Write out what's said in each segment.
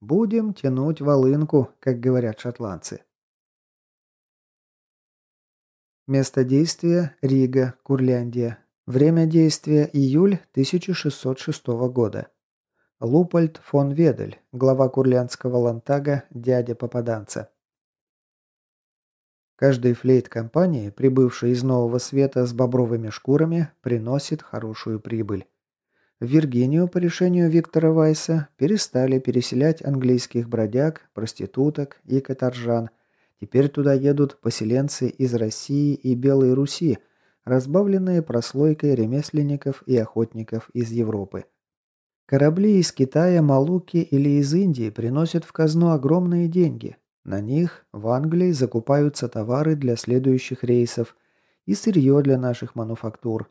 Будем тянуть волынку, как говорят шотландцы. Место действия – Рига, Курляндия. Время действия – июль 1606 года. Лупольд фон Ведель, глава курляндского лантага, дядя попаданца. Каждый флейт компании, прибывший из Нового Света с бобровыми шкурами, приносит хорошую прибыль. В Виргинию по решению Виктора Вайса перестали переселять английских бродяг, проституток и каторжан. Теперь туда едут поселенцы из России и Белой Руси, разбавленные прослойкой ремесленников и охотников из Европы. Корабли из Китая, Малуки или из Индии приносят в казну огромные деньги. На них в Англии закупаются товары для следующих рейсов и сырье для наших мануфактур.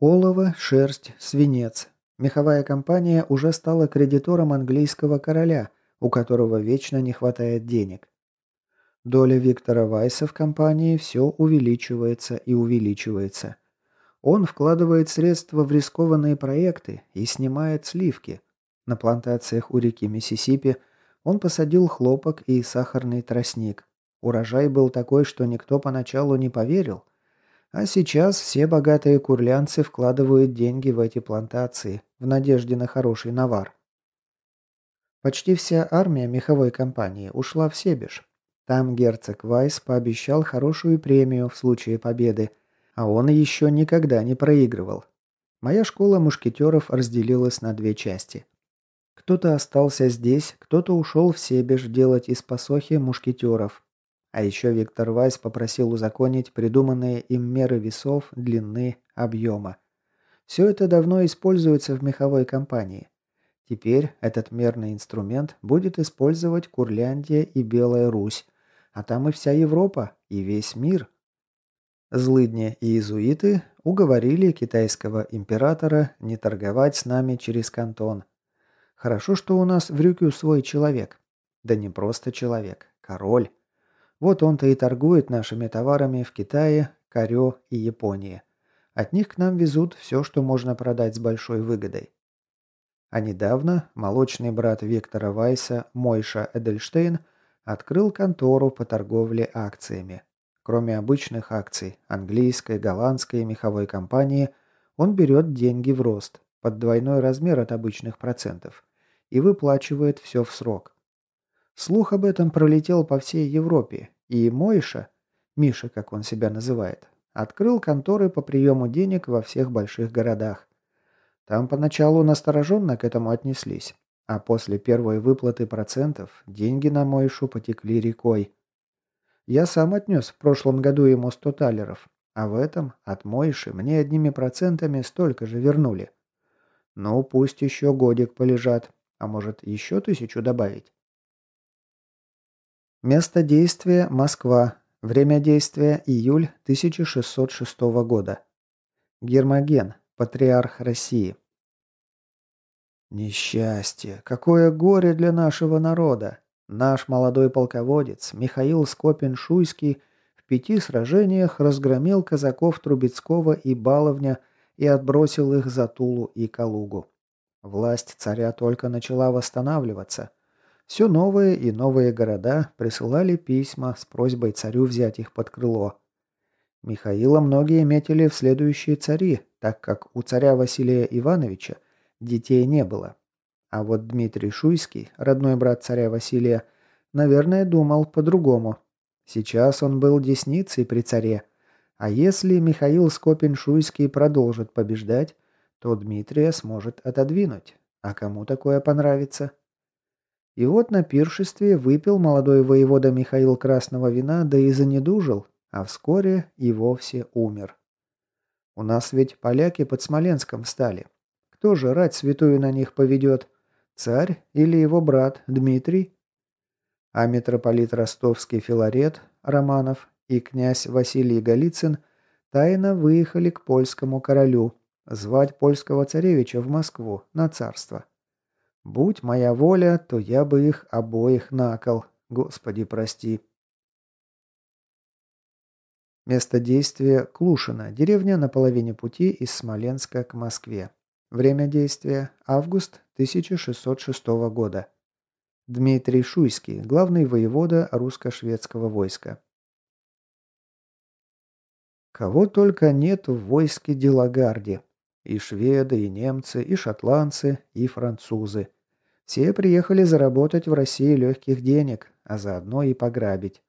Олово, шерсть, свинец, Меховая компания уже стала кредитором английского короля, у которого вечно не хватает денег. Доля Виктора Вайса в компании все увеличивается и увеличивается. Он вкладывает средства в рискованные проекты и снимает сливки. На плантациях у реки Миссисипи он посадил хлопок и сахарный тростник. Урожай был такой, что никто поначалу не поверил. А сейчас все богатые курлянцы вкладывают деньги в эти плантации, в надежде на хороший навар. Почти вся армия меховой компании ушла в Себеж. Там герцог Вайс пообещал хорошую премию в случае победы, а он еще никогда не проигрывал. Моя школа мушкетеров разделилась на две части. Кто-то остался здесь, кто-то ушел в Себеж делать из посохи мушкетеров, а еще Виктор Вайс попросил узаконить придуманные им меры весов, длины, объема. Все это давно используется в меховой компании. Теперь этот мерный инструмент будет использовать Курляндия и Белая Русь, а там и вся Европа, и весь мир. Злыдни и иезуиты уговорили китайского императора не торговать с нами через кантон. Хорошо, что у нас в Рюкю свой человек. Да не просто человек, король. Вот он-то и торгует нашими товарами в Китае, Корё и Японии. От них к нам везут все, что можно продать с большой выгодой. А недавно молочный брат Виктора Вайса, Мойша Эдельштейн, открыл контору по торговле акциями. Кроме обычных акций английской, голландской и меховой компании, он берет деньги в рост, под двойной размер от обычных процентов, и выплачивает все в срок. Слух об этом пролетел по всей Европе, и Мойша, Миша, как он себя называет, открыл конторы по приему денег во всех больших городах. Там поначалу настороженно к этому отнеслись, а после первой выплаты процентов деньги на Мойшу потекли рекой. Я сам отнес в прошлом году ему 100 талеров, а в этом от Мойши мне одними процентами столько же вернули. Ну, пусть еще годик полежат, а может еще тысячу добавить. Место действия – Москва. Время действия – июль 1606 года. Гермоген, патриарх России. Несчастье! Какое горе для нашего народа! Наш молодой полководец Михаил Скопин-Шуйский в пяти сражениях разгромил казаков Трубецкого и Баловня и отбросил их за Тулу и Калугу. Власть царя только начала восстанавливаться – все новые и новые города присылали письма с просьбой царю взять их под крыло. Михаила многие метили в следующие цари, так как у царя Василия Ивановича детей не было. А вот Дмитрий Шуйский, родной брат царя Василия, наверное, думал по-другому. Сейчас он был десницей при царе. А если Михаил Скопин-Шуйский продолжит побеждать, то Дмитрия сможет отодвинуть. А кому такое понравится? И вот на пиршестве выпил молодой воевода Михаил красного вина, да и занедужил, а вскоре и вовсе умер. У нас ведь поляки под Смоленском стали. Кто же рать святую на них поведет? Царь или его брат Дмитрий? А митрополит ростовский Филарет Романов и князь Василий Голицын тайно выехали к польскому королю, звать польского царевича в Москву на царство. Будь моя воля, то я бы их обоих накол. Господи, прости. Место действия – Клушино, деревня на половине пути из Смоленска к Москве. Время действия – август 1606 года. Дмитрий Шуйский, главный воевода русско-шведского войска. Кого только нет в войске Делагарди. И шведы, и немцы, и шотландцы, и французы. Все приехали заработать в России легких денег, а заодно и пограбить.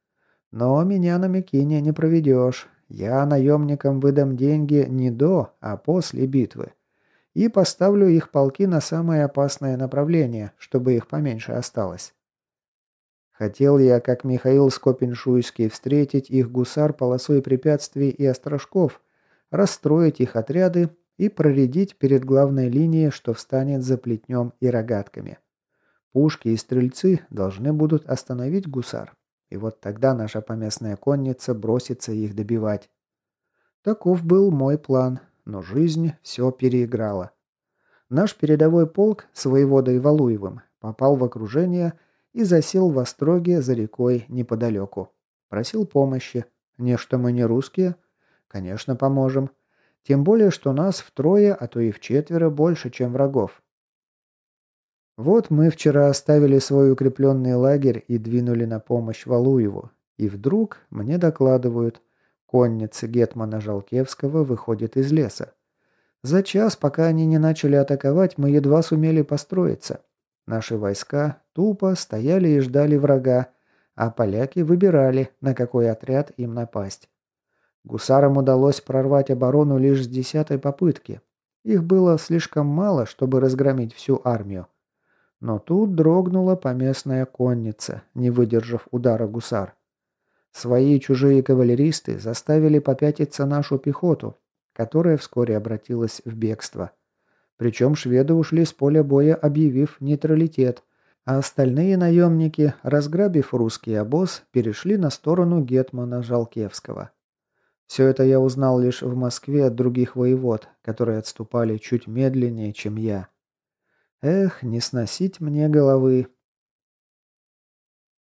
Но меня на Микине не проведешь. Я наемникам выдам деньги не до, а после битвы. И поставлю их полки на самое опасное направление, чтобы их поменьше осталось. Хотел я, как Михаил Скопиншуйский, встретить их гусар полосой препятствий и острожков, расстроить их отряды и проредить перед главной линией, что встанет за плетнем и рогатками. Пушки и стрельцы должны будут остановить гусар, и вот тогда наша поместная конница бросится их добивать. Таков был мой план, но жизнь все переиграла. Наш передовой полк с воеводой Валуевым попал в окружение и засел в Остроге за рекой неподалеку. Просил помощи. Не, что мы не русские. Конечно, поможем. Тем более, что нас втрое, а то и в четверо больше, чем врагов. Вот мы вчера оставили свой укрепленный лагерь и двинули на помощь Валуеву. И вдруг мне докладывают, конница Гетмана Жалкевского выходит из леса. За час, пока они не начали атаковать, мы едва сумели построиться. Наши войска тупо стояли и ждали врага, а поляки выбирали, на какой отряд им напасть. Гусарам удалось прорвать оборону лишь с десятой попытки. Их было слишком мало, чтобы разгромить всю армию. Но тут дрогнула поместная конница, не выдержав удара гусар. Свои чужие кавалеристы заставили попятиться нашу пехоту, которая вскоре обратилась в бегство. Причем шведы ушли с поля боя, объявив нейтралитет, а остальные наемники, разграбив русский обоз, перешли на сторону гетмана Жалкевского. Все это я узнал лишь в Москве от других воевод, которые отступали чуть медленнее, чем я. Эх, не сносить мне головы.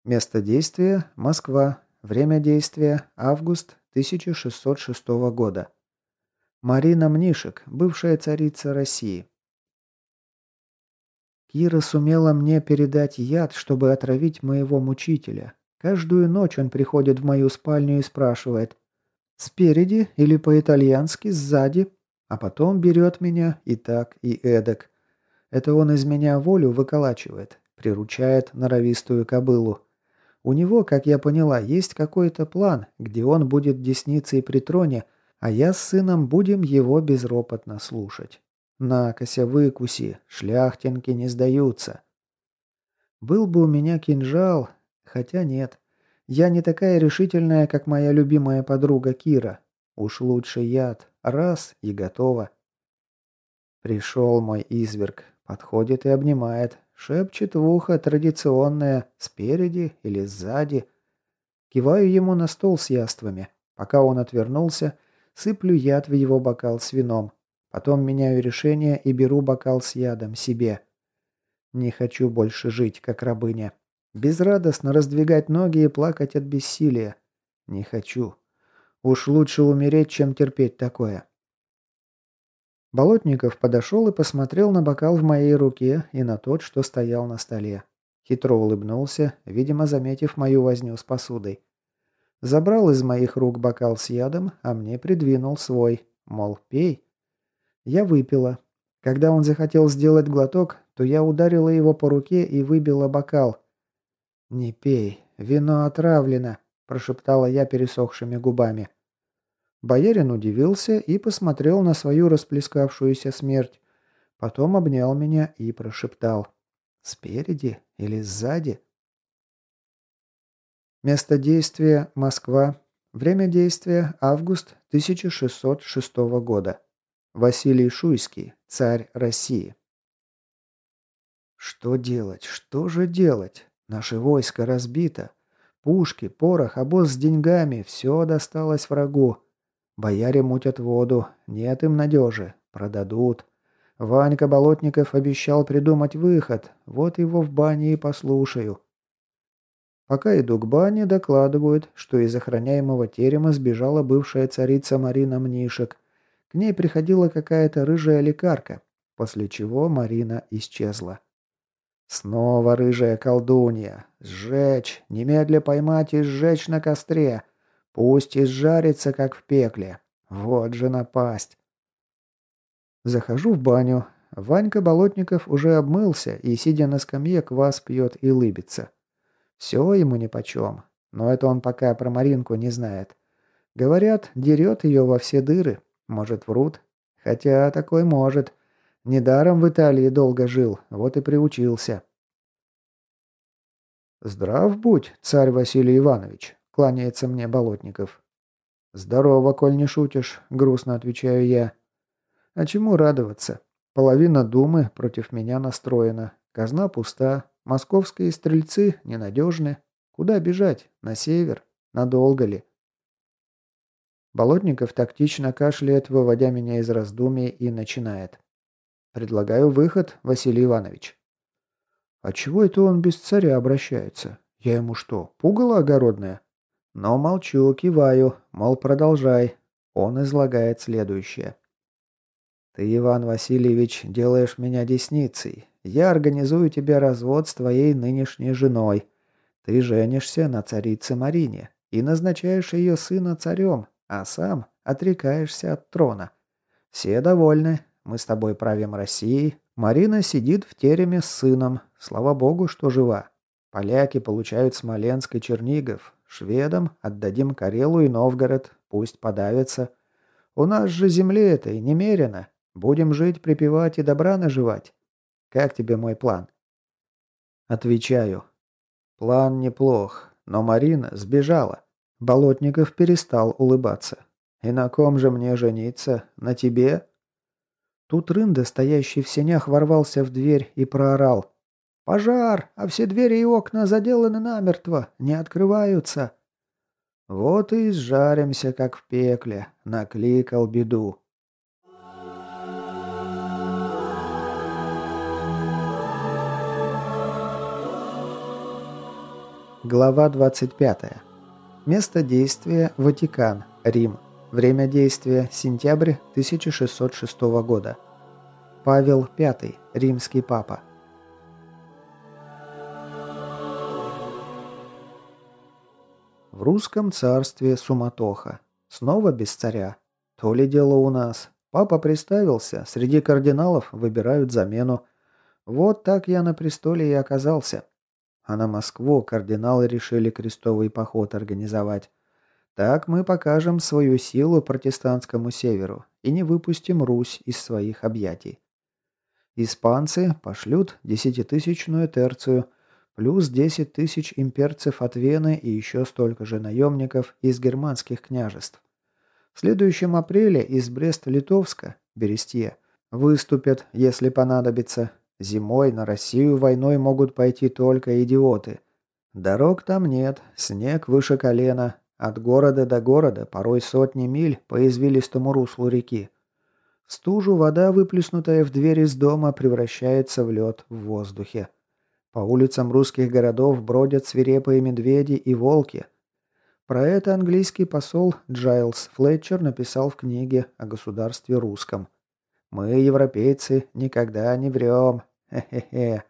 Место действия – Москва. Время действия – август 1606 года. Марина Мнишек, бывшая царица России. Кира сумела мне передать яд, чтобы отравить моего мучителя. Каждую ночь он приходит в мою спальню и спрашивает, Спереди или по-итальянски сзади, а потом берет меня и так, и эдак. Это он из меня волю выколачивает, приручает норовистую кобылу. У него, как я поняла, есть какой-то план, где он будет десницей при троне, а я с сыном будем его безропотно слушать. Накося выкуси, шляхтинки не сдаются. Был бы у меня кинжал, хотя нет. Я не такая решительная, как моя любимая подруга Кира. Уж лучше яд. Раз и готово. Пришел мой изверг. Подходит и обнимает. Шепчет в ухо традиционное «спереди» или «сзади». Киваю ему на стол с яствами. Пока он отвернулся, сыплю яд в его бокал с вином. Потом меняю решение и беру бокал с ядом себе. Не хочу больше жить, как рабыня. Безрадостно раздвигать ноги и плакать от бессилия. Не хочу. Уж лучше умереть, чем терпеть такое. Болотников подошел и посмотрел на бокал в моей руке и на тот, что стоял на столе. Хитро улыбнулся, видимо, заметив мою возню с посудой. Забрал из моих рук бокал с ядом, а мне придвинул свой, мол, пей. Я выпила. Когда он захотел сделать глоток, то я ударила его по руке и выбила бокал, «Не пей, вино отравлено», – прошептала я пересохшими губами. Боярин удивился и посмотрел на свою расплескавшуюся смерть. Потом обнял меня и прошептал. «Спереди или сзади?» Место действия – Москва. Время действия – август 1606 года. Василий Шуйский, царь России. Что делать? Что же делать? Наше войско разбито. Пушки, порох, обоз с деньгами – все досталось врагу. Бояре мутят воду, нет им надежи, продадут. Ванька Болотников обещал придумать выход, вот его в бане и послушаю. Пока иду к бане, докладывают, что из охраняемого терема сбежала бывшая царица Марина Мнишек. К ней приходила какая-то рыжая лекарка, после чего Марина исчезла. Снова рыжая колдунья. Сжечь, немедля поймать и сжечь на костре. Пусть изжарится, как в пекле. Вот же напасть. Захожу в баню. Ванька Болотников уже обмылся и, сидя на скамье, квас пьет и лыбится. Все ему нипочем. Но это он пока про Маринку не знает. Говорят, дерет ее во все дыры. Может, врут. Хотя такой может. Недаром в Италии долго жил, вот и приучился». «Здрав будь, царь Василий Иванович», — кланяется мне Болотников. «Здорово, коль не шутишь», — грустно отвечаю я. «А чему радоваться? Половина думы против меня настроена. Казна пуста. Московские стрельцы ненадежны. Куда бежать? На север? Надолго ли?» Болотников тактично кашляет, выводя меня из раздумий, и начинает. Предлагаю выход, Василий Иванович». «А чего это он без царя обращается? Я ему что, пугало огородное?» Но молчу, киваю, мол, продолжай. Он излагает следующее. «Ты, Иван Васильевич, делаешь меня десницей. Я организую тебе развод с твоей нынешней женой. Ты женишься на царице Марине и назначаешь ее сына царем, а сам отрекаешься от трона. Все довольны, мы с тобой правим Россией. Марина сидит в тереме с сыном. Слава богу, что жива. Поляки получают Смоленск и Чернигов. Шведам отдадим Карелу и Новгород. Пусть подавятся. У нас же земли этой немерено. Будем жить, припевать и добра наживать. Как тебе мой план?» Отвечаю. План неплох, но Марина сбежала. Болотников перестал улыбаться. «И на ком же мне жениться? На тебе?» Тут рында, стоящий в сенях, ворвался в дверь и проорал. «Пожар! А все двери и окна заделаны намертво, не открываются!» «Вот и сжаримся, как в пекле», — накликал беду. Глава 25. Место действия – Ватикан, Рим, Время действия – сентябрь 1606 года. Павел V, римский папа. В русском царстве суматоха. Снова без царя. То ли дело у нас. Папа приставился, среди кардиналов выбирают замену. Вот так я на престоле и оказался. А на Москву кардиналы решили крестовый поход организовать. Так мы покажем свою силу протестантскому северу и не выпустим Русь из своих объятий. Испанцы пошлют десятитысячную терцию, плюс 10 тысяч имперцев от Вены и еще столько же наемников из германских княжеств. В следующем апреле из Брест-Литовска, Берестье, выступят, если понадобится. Зимой на Россию войной могут пойти только идиоты. Дорог там нет, снег выше колена, от города до города, порой сотни миль, по извилистому руслу реки. В стужу вода, выплеснутая в дверь из дома, превращается в лед в воздухе. По улицам русских городов бродят свирепые медведи и волки. Про это английский посол Джайлз Флетчер написал в книге о государстве русском. «Мы, европейцы, никогда не врем. Хе-хе-хе».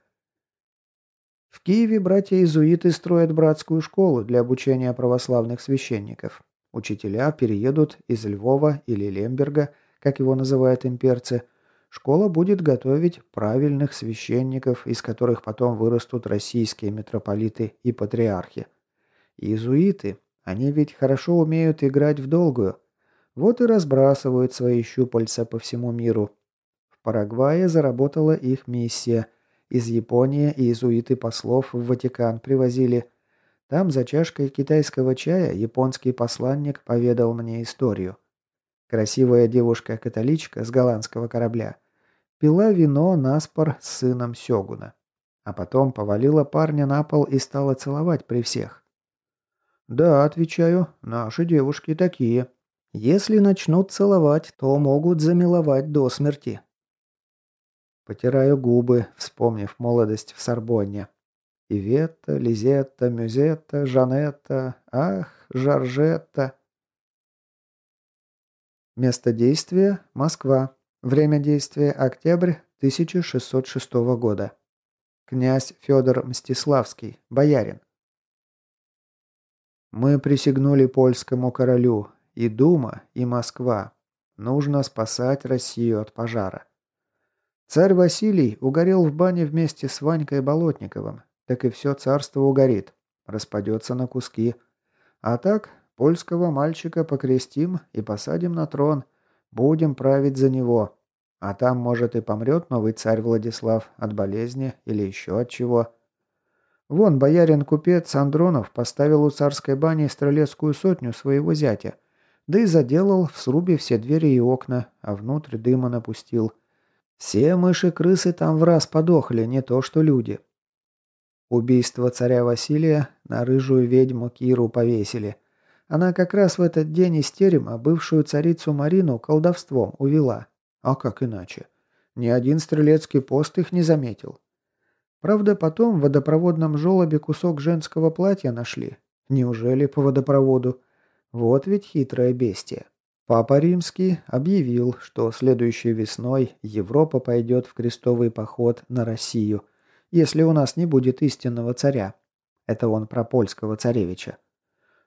В Киеве братья изуиты строят братскую школу для обучения православных священников. Учителя переедут из Львова или Лемберга, как его называют имперцы. Школа будет готовить правильных священников, из которых потом вырастут российские митрополиты и патриархи. Иезуиты, они ведь хорошо умеют играть в долгую. Вот и разбрасывают свои щупальца по всему миру. В Парагвае заработала их миссия – из Японии иезуиты послов в Ватикан привозили. Там за чашкой китайского чая японский посланник поведал мне историю. Красивая девушка-католичка с голландского корабля пила вино на спор с сыном Сёгуна, а потом повалила парня на пол и стала целовать при всех. «Да, отвечаю, наши девушки такие. Если начнут целовать, то могут замиловать до смерти» потираю губы, вспомнив молодость в Сорбонне. Иветта, Лизетта, Мюзетта, Жанетта, ах, Жоржетта. Место действия – Москва. Время действия – октябрь 1606 года. Князь Федор Мстиславский, боярин. Мы присягнули польскому королю, и Дума, и Москва. Нужно спасать Россию от пожара. Царь Василий угорел в бане вместе с Ванькой Болотниковым, так и все царство угорит, распадется на куски. А так, польского мальчика покрестим и посадим на трон, будем править за него. А там, может, и помрет новый царь Владислав от болезни или еще от чего. Вон боярин-купец Андронов поставил у царской бани стрелецкую сотню своего зятя, да и заделал в срубе все двери и окна, а внутрь дыма напустил – все мыши-крысы там в раз подохли, не то что люди. Убийство царя Василия на рыжую ведьму Киру повесили. Она как раз в этот день из терема бывшую царицу Марину колдовством увела. А как иначе? Ни один стрелецкий пост их не заметил. Правда, потом в водопроводном желобе кусок женского платья нашли. Неужели по водопроводу? Вот ведь хитрое бестие. Папа Римский объявил, что следующей весной Европа пойдет в крестовый поход на Россию, если у нас не будет истинного царя. Это он про польского царевича.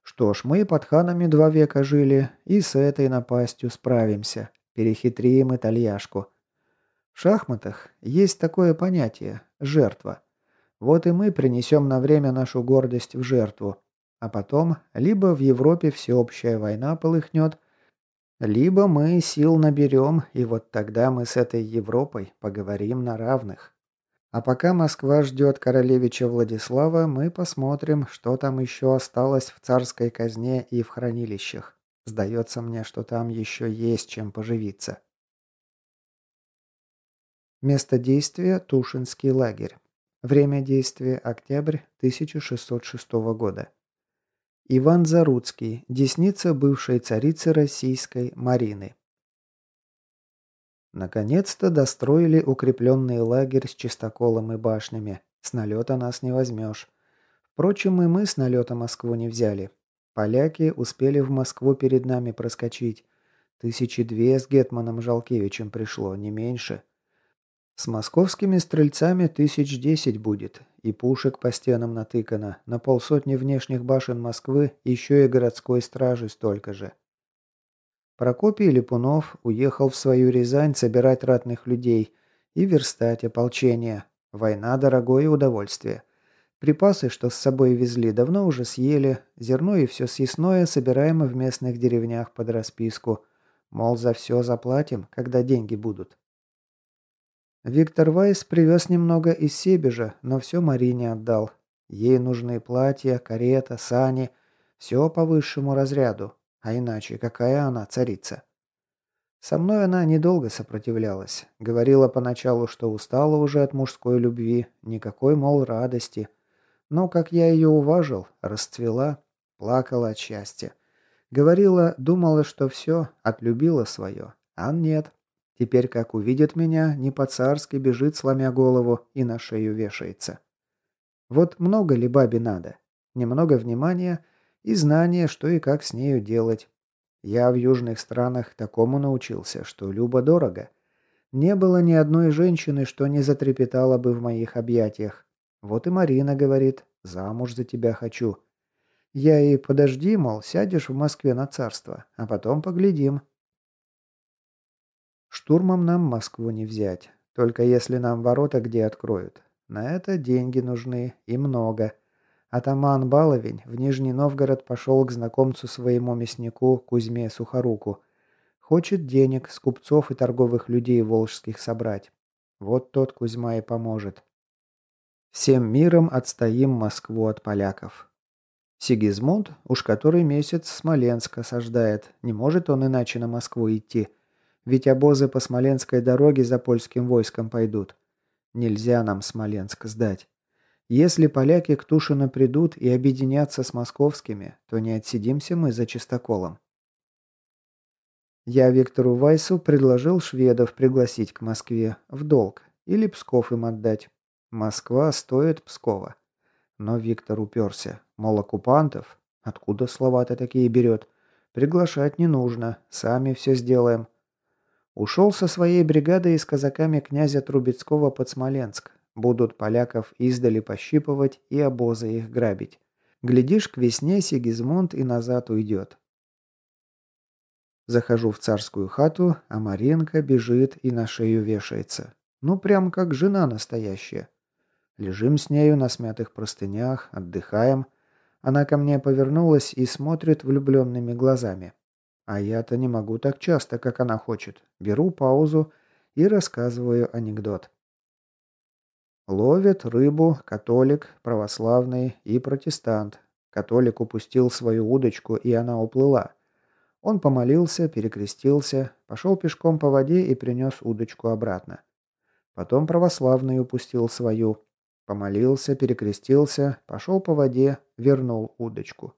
Что ж, мы под ханами два века жили, и с этой напастью справимся. Перехитрим итальяшку. В шахматах есть такое понятие – жертва. Вот и мы принесем на время нашу гордость в жертву. А потом либо в Европе всеобщая война полыхнет, либо мы сил наберем, и вот тогда мы с этой Европой поговорим на равных. А пока Москва ждет королевича Владислава, мы посмотрим, что там еще осталось в царской казне и в хранилищах. Сдается мне, что там еще есть чем поживиться. Место действия – Тушинский лагерь. Время действия – октябрь 1606 года. Иван Заруцкий, десница бывшей царицы российской Марины. Наконец-то достроили укрепленный лагерь с чистоколом и башнями. С налета нас не возьмешь. Впрочем, и мы с налета Москву не взяли. Поляки успели в Москву перед нами проскочить. Тысячи две с Гетманом Жалкевичем пришло, не меньше. — с московскими стрельцами тысяч десять будет, и пушек по стенам натыкано, на полсотни внешних башен Москвы еще и городской стражи столько же. Прокопий Липунов уехал в свою Рязань собирать ратных людей и верстать ополчение. Война – дорогое удовольствие. Припасы, что с собой везли, давно уже съели, зерно и все съестное собираемо в местных деревнях под расписку. Мол, за все заплатим, когда деньги будут. Виктор Вайс привез немного из Сибижа, но все Марине отдал. Ей нужны платья, карета, сани. Все по высшему разряду. А иначе какая она царица? Со мной она недолго сопротивлялась. Говорила поначалу, что устала уже от мужской любви, никакой, мол, радости. Но как я ее уважил, расцвела, плакала от счастья. Говорила, думала, что все, отлюбила свое. А нет, Теперь, как увидит меня, не по-царски бежит, сломя голову, и на шею вешается. Вот много ли бабе надо? Немного внимания и знания, что и как с нею делать. Я в южных странах такому научился, что любо-дорого. Не было ни одной женщины, что не затрепетала бы в моих объятиях. Вот и Марина говорит, замуж за тебя хочу. Я ей подожди, мол, сядешь в Москве на царство, а потом поглядим, Штурмом нам Москву не взять, только если нам ворота где откроют. На это деньги нужны и много. Атаман Баловень в Нижний Новгород пошел к знакомцу своему мяснику Кузьме Сухоруку. Хочет денег с купцов и торговых людей волжских собрать. Вот тот Кузьма и поможет. Всем миром отстоим Москву от поляков. Сигизмунд уж который месяц Смоленск осаждает. Не может он иначе на Москву идти. Ведь обозы по Смоленской дороге за польским войском пойдут. Нельзя нам Смоленск сдать. Если поляки к Тушину придут и объединятся с московскими, то не отсидимся мы за чистоколом. Я Виктору Вайсу предложил шведов пригласить к Москве в долг или Псков им отдать. Москва стоит Пскова. Но Виктор уперся. Мол, оккупантов? Откуда слова-то такие берет? Приглашать не нужно, сами все сделаем. Ушел со своей бригадой и с казаками князя Трубецкого под Смоленск. Будут поляков издали пощипывать и обозы их грабить. Глядишь, к весне Сигизмунд и назад уйдет. Захожу в царскую хату, а Маринка бежит и на шею вешается. Ну, прям как жена настоящая. Лежим с нею на смятых простынях, отдыхаем. Она ко мне повернулась и смотрит влюбленными глазами. А я-то не могу так часто, как она хочет. Беру паузу и рассказываю анекдот. Ловит рыбу католик, православный и протестант. Католик упустил свою удочку, и она уплыла. Он помолился, перекрестился, пошел пешком по воде и принес удочку обратно. Потом православный упустил свою. Помолился, перекрестился, пошел по воде, вернул удочку.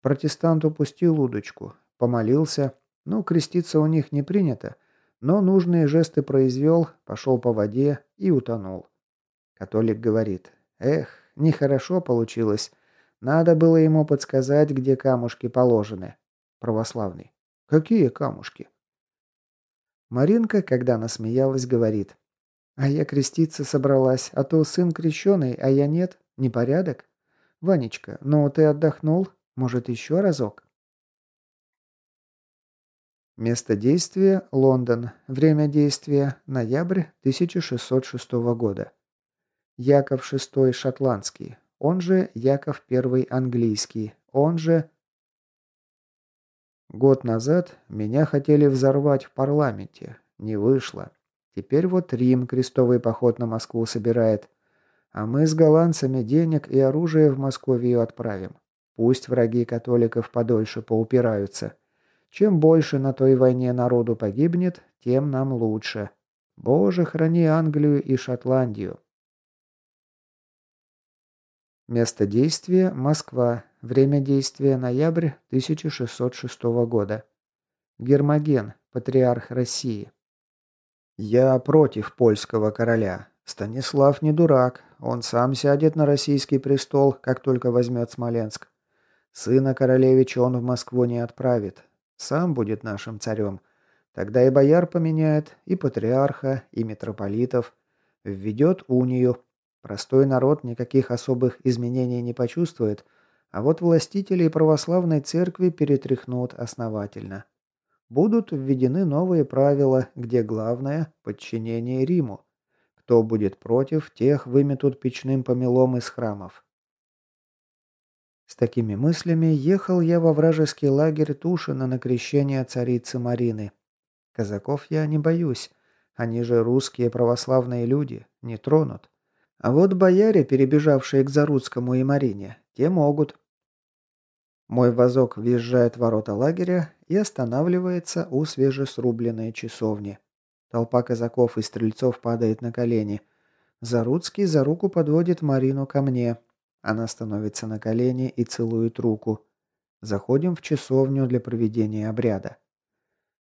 Протестант упустил удочку, Помолился. Ну, креститься у них не принято. Но нужные жесты произвел, пошел по воде и утонул. Католик говорит. Эх, нехорошо получилось. Надо было ему подсказать, где камушки положены. Православный. Какие камушки? Маринка, когда насмеялась, говорит. А я креститься собралась, а то сын крещеный, а я нет. Непорядок? Ванечка, ну ты отдохнул? Может, еще разок? Место действия – Лондон. Время действия – ноябрь 1606 года. Яков VI Шотландский, он же Яков I Английский, он же... Год назад меня хотели взорвать в парламенте. Не вышло. Теперь вот Рим крестовый поход на Москву собирает. А мы с голландцами денег и оружие в Московию отправим. Пусть враги католиков подольше поупираются. Чем больше на той войне народу погибнет, тем нам лучше. Боже, храни Англию и Шотландию. Место действия – Москва. Время действия – ноябрь 1606 года. Гермоген, патриарх России. «Я против польского короля. Станислав не дурак. Он сам сядет на российский престол, как только возьмет Смоленск. Сына королевича он в Москву не отправит. Сам будет нашим царем. Тогда и бояр поменяет, и патриарха, и митрополитов. Введет унию. Простой народ никаких особых изменений не почувствует, а вот властители православной церкви перетряхнут основательно. Будут введены новые правила, где главное – подчинение Риму. Кто будет против, тех выметут печным помелом из храмов. С такими мыслями ехал я во вражеский лагерь Тушина на крещение царицы Марины. Казаков я не боюсь. Они же русские православные люди, не тронут. А вот бояре, перебежавшие к Заруцкому и Марине, те могут. Мой вазок въезжает в ворота лагеря и останавливается у свежесрубленной часовни. Толпа казаков и стрельцов падает на колени. Заруцкий за руку подводит Марину ко мне, она становится на колени и целует руку. Заходим в часовню для проведения обряда.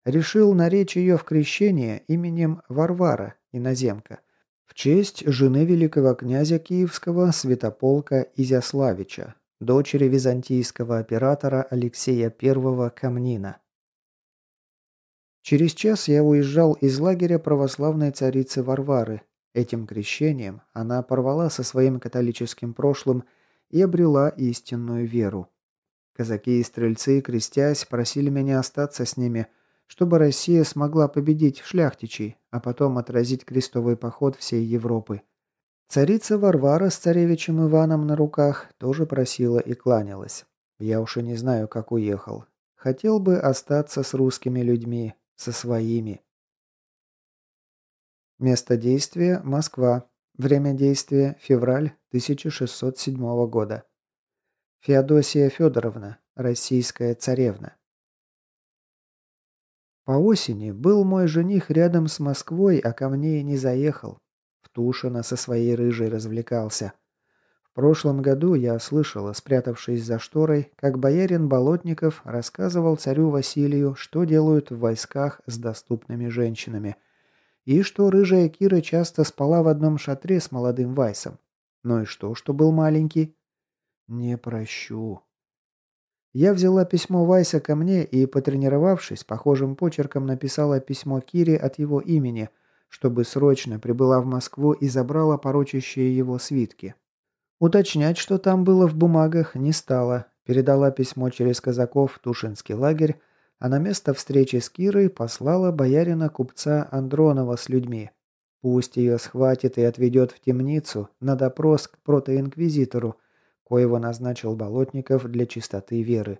Решил наречь ее в крещение именем Варвара, иноземка, в честь жены великого князя Киевского Святополка Изяславича, дочери византийского оператора Алексея I Камнина. Через час я уезжал из лагеря православной царицы Варвары, Этим крещением она порвала со своим католическим прошлым и обрела истинную веру. Казаки и стрельцы, крестясь, просили меня остаться с ними, чтобы Россия смогла победить шляхтичей, а потом отразить крестовый поход всей Европы. Царица Варвара с царевичем Иваном на руках тоже просила и кланялась. Я уж и не знаю, как уехал. Хотел бы остаться с русскими людьми, со своими. Место действия – Москва. Время действия – февраль 1607 года. Феодосия Федоровна, российская царевна. По осени был мой жених рядом с Москвой, а ко мне и не заехал. В Втушина со своей рыжей развлекался. В прошлом году я слышала, спрятавшись за шторой, как боярин Болотников рассказывал царю Василию, что делают в войсках с доступными женщинами – и что рыжая Кира часто спала в одном шатре с молодым Вайсом. Ну и что, что был маленький? Не прощу. Я взяла письмо Вайса ко мне и, потренировавшись, похожим почерком написала письмо Кире от его имени, чтобы срочно прибыла в Москву и забрала порочащие его свитки. Уточнять, что там было в бумагах, не стала. Передала письмо через казаков в Тушинский лагерь, а на место встречи с Кирой послала боярина-купца Андронова с людьми. Пусть ее схватит и отведет в темницу на допрос к протоинквизитору, коего назначил Болотников для чистоты веры.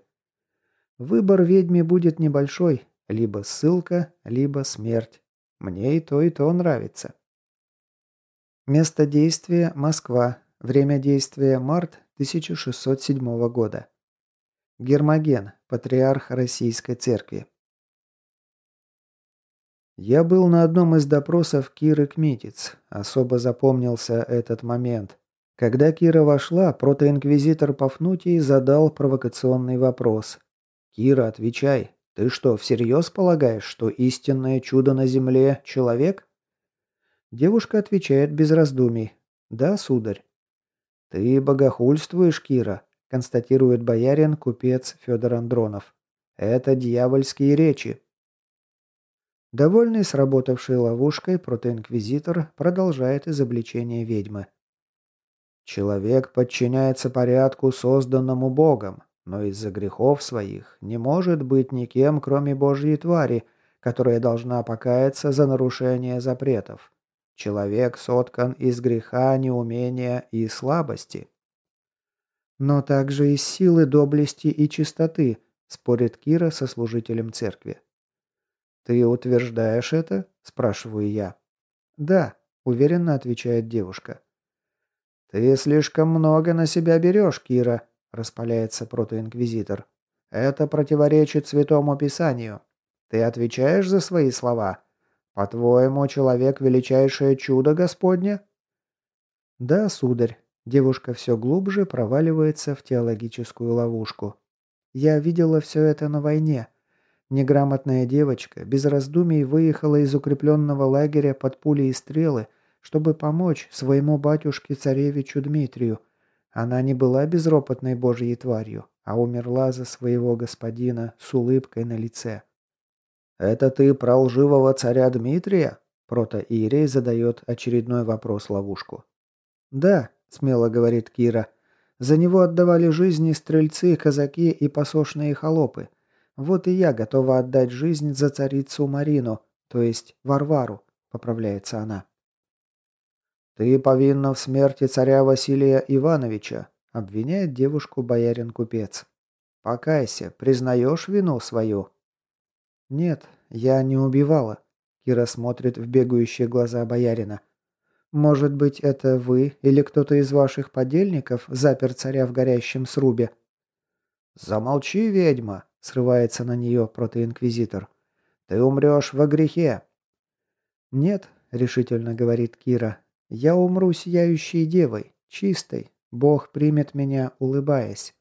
Выбор ведьме будет небольшой, либо ссылка, либо смерть. Мне и то, и то нравится. Место действия – Москва. Время действия – март 1607 года. Гермоген, патриарх Российской Церкви. Я был на одном из допросов Киры Кметец. Особо запомнился этот момент. Когда Кира вошла, протоинквизитор Пафнутий задал провокационный вопрос. «Кира, отвечай. Ты что, всерьез полагаешь, что истинное чудо на земле – человек?» Девушка отвечает без раздумий. «Да, сударь». «Ты богохульствуешь, Кира», констатирует боярин, купец Федор Андронов. Это дьявольские речи. Довольный сработавшей ловушкой, протоинквизитор продолжает изобличение ведьмы. Человек подчиняется порядку, созданному Богом, но из-за грехов своих не может быть никем, кроме Божьей твари, которая должна покаяться за нарушение запретов. Человек соткан из греха, неумения и слабости но также из силы, доблести и чистоты», – спорит Кира со служителем церкви. «Ты утверждаешь это?» – спрашиваю я. «Да», – уверенно отвечает девушка. «Ты слишком много на себя берешь, Кира», – распаляется протоинквизитор. «Это противоречит Святому Писанию. Ты отвечаешь за свои слова? По-твоему, человек – величайшее чудо Господне?» «Да, сударь», Девушка все глубже проваливается в теологическую ловушку. Я видела все это на войне. Неграмотная девочка без раздумий выехала из укрепленного лагеря под пули и стрелы, чтобы помочь своему батюшке-царевичу Дмитрию. Она не была безропотной божьей тварью, а умерла за своего господина с улыбкой на лице. «Это ты про лживого царя Дмитрия?» Прото Иерей задает очередной вопрос ловушку. «Да», смело говорит Кира. За него отдавали жизни стрельцы, казаки и посошные холопы. Вот и я готова отдать жизнь за царицу Марину, то есть Варвару, поправляется она. Ты повинна в смерти царя Василия Ивановича, обвиняет девушку боярин купец. Покайся, признаешь вину свою? Нет, я не убивала. Кира смотрит в бегающие глаза боярина. Может быть, это вы или кто-то из ваших подельников запер царя в горящем срубе?» «Замолчи, ведьма!» — срывается на нее протоинквизитор. «Ты умрешь во грехе!» «Нет», — решительно говорит Кира, — «я умру сияющей девой, чистой. Бог примет меня, улыбаясь».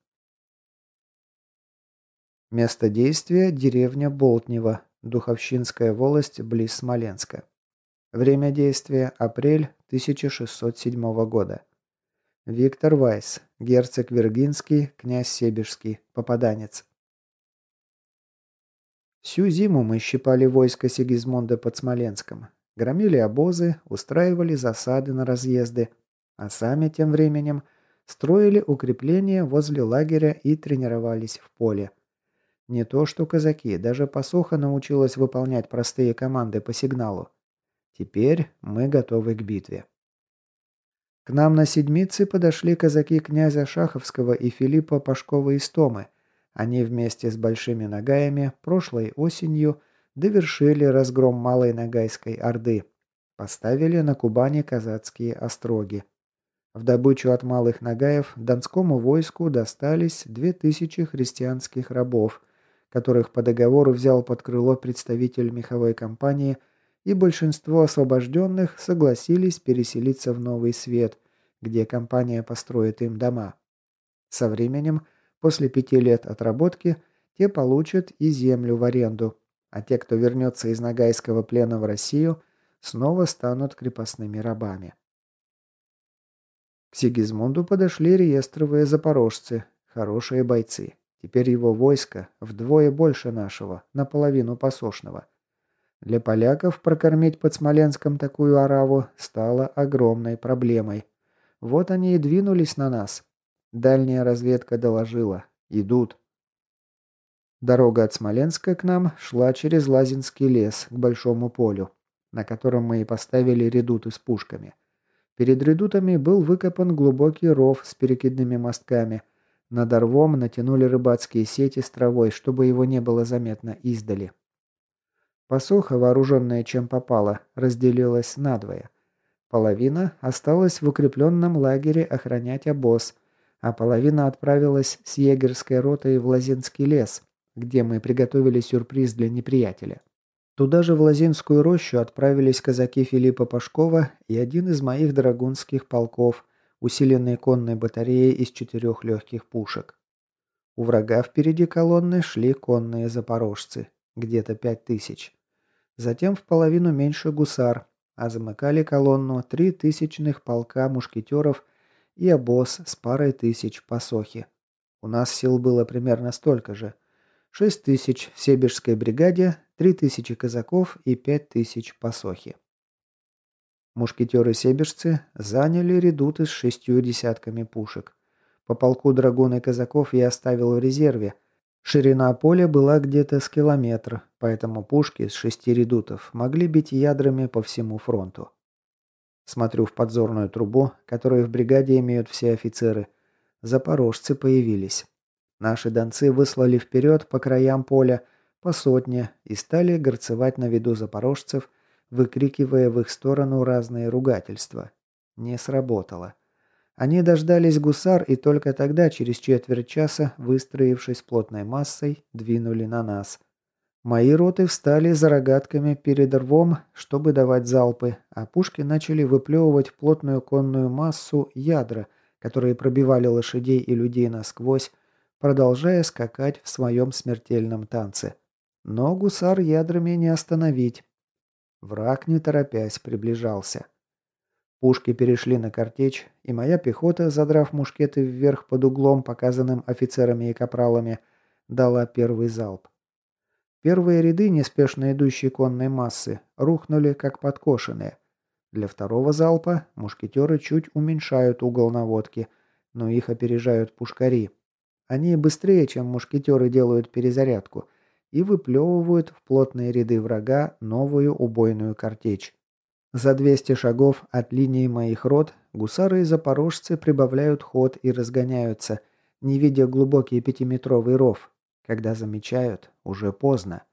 Место действия – деревня Болтнева, Духовщинская волость, близ Смоленска. Время действия – апрель, 1607 года. Виктор Вайс, герцог Вергинский, князь Себежский, попаданец. Всю зиму мы щипали войско Сигизмунда под Смоленском, громили обозы, устраивали засады на разъезды, а сами тем временем строили укрепления возле лагеря и тренировались в поле. Не то что казаки, даже посоха научилась выполнять простые команды по сигналу. Теперь мы готовы к битве. К нам на седмицы подошли казаки князя Шаховского и Филиппа Пашкова из Томы. Они вместе с большими нагаями прошлой осенью довершили разгром Малой Ногайской Орды. Поставили на Кубани казацкие остроги. В добычу от малых нагаев донскому войску достались 2000 христианских рабов, которых по договору взял под крыло представитель меховой компании – и большинство освобожденных согласились переселиться в Новый Свет, где компания построит им дома. Со временем, после пяти лет отработки, те получат и землю в аренду, а те, кто вернется из Ногайского плена в Россию, снова станут крепостными рабами. К Сигизмунду подошли реестровые запорожцы, хорошие бойцы. Теперь его войско вдвое больше нашего, наполовину посошного – для поляков прокормить под Смоленском такую ораву стало огромной проблемой. Вот они и двинулись на нас. Дальняя разведка доложила. Идут. Дорога от Смоленска к нам шла через Лазинский лес к Большому полю, на котором мы и поставили редуты с пушками. Перед редутами был выкопан глубокий ров с перекидными мостками. Над рвом натянули рыбацкие сети с травой, чтобы его не было заметно издали. Посуха, вооруженная чем попало, разделилась надвое. Половина осталась в укрепленном лагере охранять обоз, а половина отправилась с егерской ротой в Лозинский лес, где мы приготовили сюрприз для неприятеля. Туда же в Лозинскую рощу отправились казаки Филиппа Пашкова и один из моих драгунских полков, усиленный конной батареей из четырех легких пушек. У врага впереди колонны шли конные запорожцы, где-то пять тысяч затем в половину меньше гусар, а замыкали колонну три тысячных полка мушкетеров и обоз с парой тысяч посохи. У нас сил было примерно столько же. шесть тысяч в Себежской бригаде, три тысячи казаков и пять тысяч посохи. Мушкетеры-себежцы заняли редуты с шестью десятками пушек. По полку драгун и казаков я оставил в резерве – Ширина поля была где-то с километр, поэтому пушки с шести редутов могли бить ядрами по всему фронту. Смотрю в подзорную трубу, которую в бригаде имеют все офицеры. Запорожцы появились. Наши донцы выслали вперед по краям поля по сотне и стали горцевать на виду запорожцев, выкрикивая в их сторону разные ругательства. Не сработало. Они дождались гусар и только тогда, через четверть часа, выстроившись плотной массой, двинули на нас. Мои роты встали за рогатками перед рвом, чтобы давать залпы, а пушки начали выплевывать плотную конную массу ядра, которые пробивали лошадей и людей насквозь, продолжая скакать в своем смертельном танце. Но гусар ядрами не остановить. Враг, не торопясь, приближался. Пушки перешли на картечь, и моя пехота, задрав мушкеты вверх под углом, показанным офицерами и капралами, дала первый залп. Первые ряды неспешно идущей конной массы рухнули, как подкошенные. Для второго залпа мушкетеры чуть уменьшают угол наводки, но их опережают пушкари. Они быстрее, чем мушкетеры, делают перезарядку и выплевывают в плотные ряды врага новую убойную картечь. За 200 шагов от линии моих рот гусары и запорожцы прибавляют ход и разгоняются, не видя глубокий пятиметровый ров. Когда замечают, уже поздно.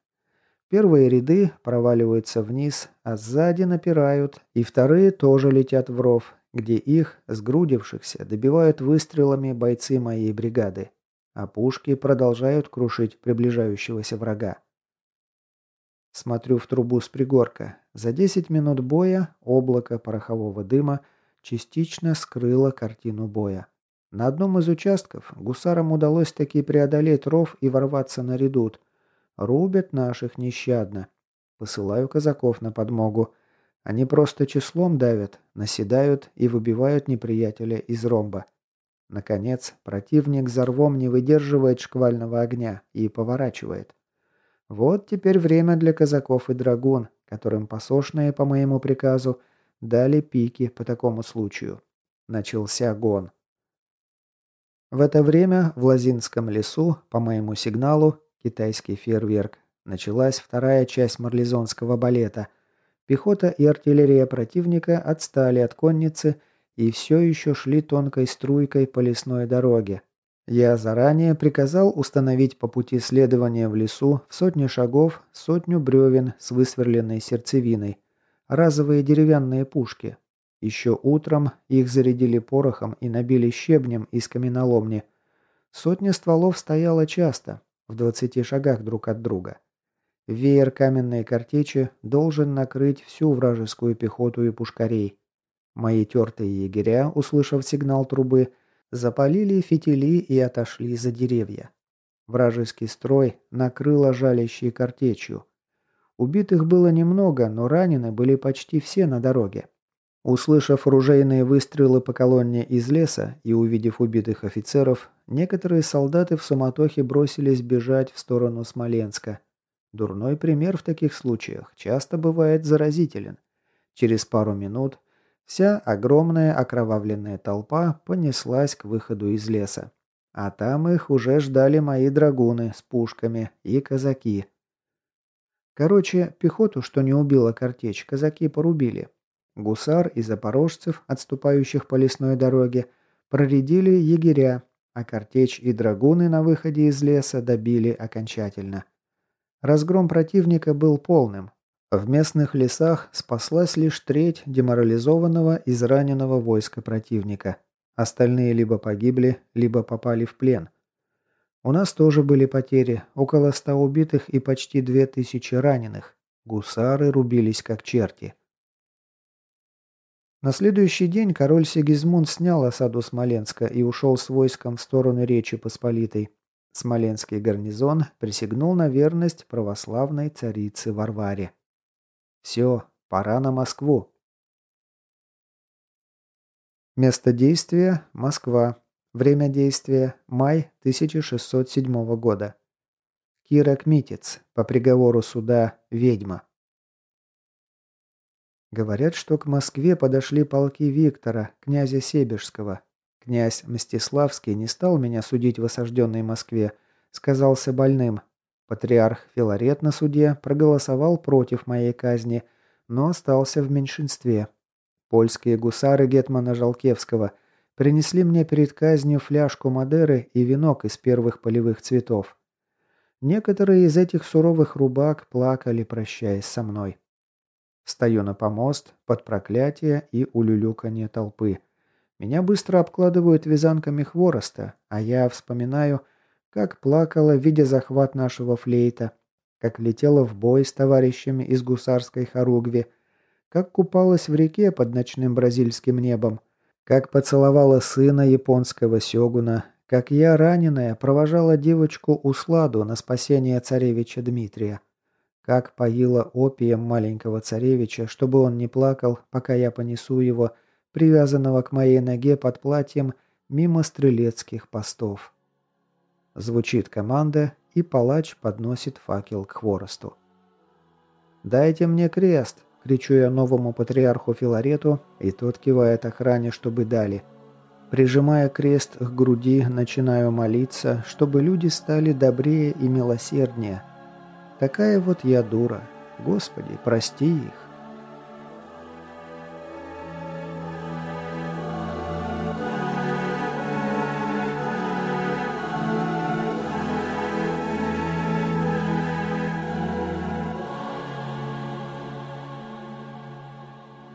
Первые ряды проваливаются вниз, а сзади напирают, и вторые тоже летят в ров, где их, сгрудившихся, добивают выстрелами бойцы моей бригады. А пушки продолжают крушить приближающегося врага. Смотрю в трубу с пригорка. За 10 минут боя облако порохового дыма частично скрыло картину боя. На одном из участков гусарам удалось таки преодолеть ров и ворваться на редут. Рубят наших нещадно. Посылаю казаков на подмогу. Они просто числом давят, наседают и выбивают неприятеля из ромба. Наконец, противник за рвом не выдерживает шквального огня и поворачивает. Вот теперь время для казаков и драгун которым посошные по моему приказу дали пики по такому случаю. Начался гон. В это время в Лазинском лесу, по моему сигналу, китайский фейерверк, началась вторая часть марлезонского балета. Пехота и артиллерия противника отстали от конницы и все еще шли тонкой струйкой по лесной дороге, я заранее приказал установить по пути следования в лесу в сотни шагов сотню бревен с высверленной сердцевиной, разовые деревянные пушки. Еще утром их зарядили порохом и набили щебнем из каменоломни. Сотня стволов стояла часто, в 20 шагах друг от друга. Веер каменной картечи должен накрыть всю вражескую пехоту и пушкарей. Мои тертые егеря, услышав сигнал трубы, запалили фитили и отошли за деревья. Вражеский строй накрыло жалящей картечью. Убитых было немного, но ранены были почти все на дороге. Услышав ружейные выстрелы по колонне из леса и увидев убитых офицеров, некоторые солдаты в суматохе бросились бежать в сторону Смоленска. Дурной пример в таких случаях часто бывает заразителен. Через пару минут Вся огромная окровавленная толпа понеслась к выходу из леса. А там их уже ждали мои драгуны с пушками и казаки. Короче, пехоту, что не убила картечь, казаки порубили. Гусар и запорожцев, отступающих по лесной дороге, проредили егеря, а картечь и драгуны на выходе из леса добили окончательно. Разгром противника был полным, в местных лесах спаслась лишь треть деморализованного израненного войска противника. Остальные либо погибли, либо попали в плен. У нас тоже были потери, около ста убитых и почти две тысячи раненых. Гусары рубились как черти. На следующий день король Сигизмунд снял осаду Смоленска и ушел с войском в сторону Речи Посполитой. Смоленский гарнизон присягнул на верность православной царице Варваре. Все, пора на Москву. Место действия – Москва. Время действия – май 1607 года. Кира Кмитец, по приговору суда «Ведьма». Говорят, что к Москве подошли полки Виктора, князя Себежского. Князь Мстиславский не стал меня судить в осажденной Москве, сказался больным, Патриарх Филарет на суде проголосовал против моей казни, но остался в меньшинстве. Польские гусары Гетмана Жалкевского принесли мне перед казнью фляжку Мадеры и венок из первых полевых цветов. Некоторые из этих суровых рубак плакали, прощаясь со мной. Стою на помост, под проклятие и улюлюканье толпы. Меня быстро обкладывают вязанками хвороста, а я вспоминаю – как плакала, видя захват нашего флейта, как летела в бой с товарищами из гусарской хоругви, как купалась в реке под ночным бразильским небом, как поцеловала сына японского сёгуна, как я, раненая, провожала девочку Усладу на спасение царевича Дмитрия, как поила опием маленького царевича, чтобы он не плакал, пока я понесу его, привязанного к моей ноге под платьем, мимо стрелецких постов. Звучит команда, и палач подносит факел к хворосту. «Дайте мне крест!» — кричу я новому патриарху Филарету, и тот кивает охране, чтобы дали. Прижимая крест к груди, начинаю молиться, чтобы люди стали добрее и милосерднее. Такая вот я дура. Господи, прости их.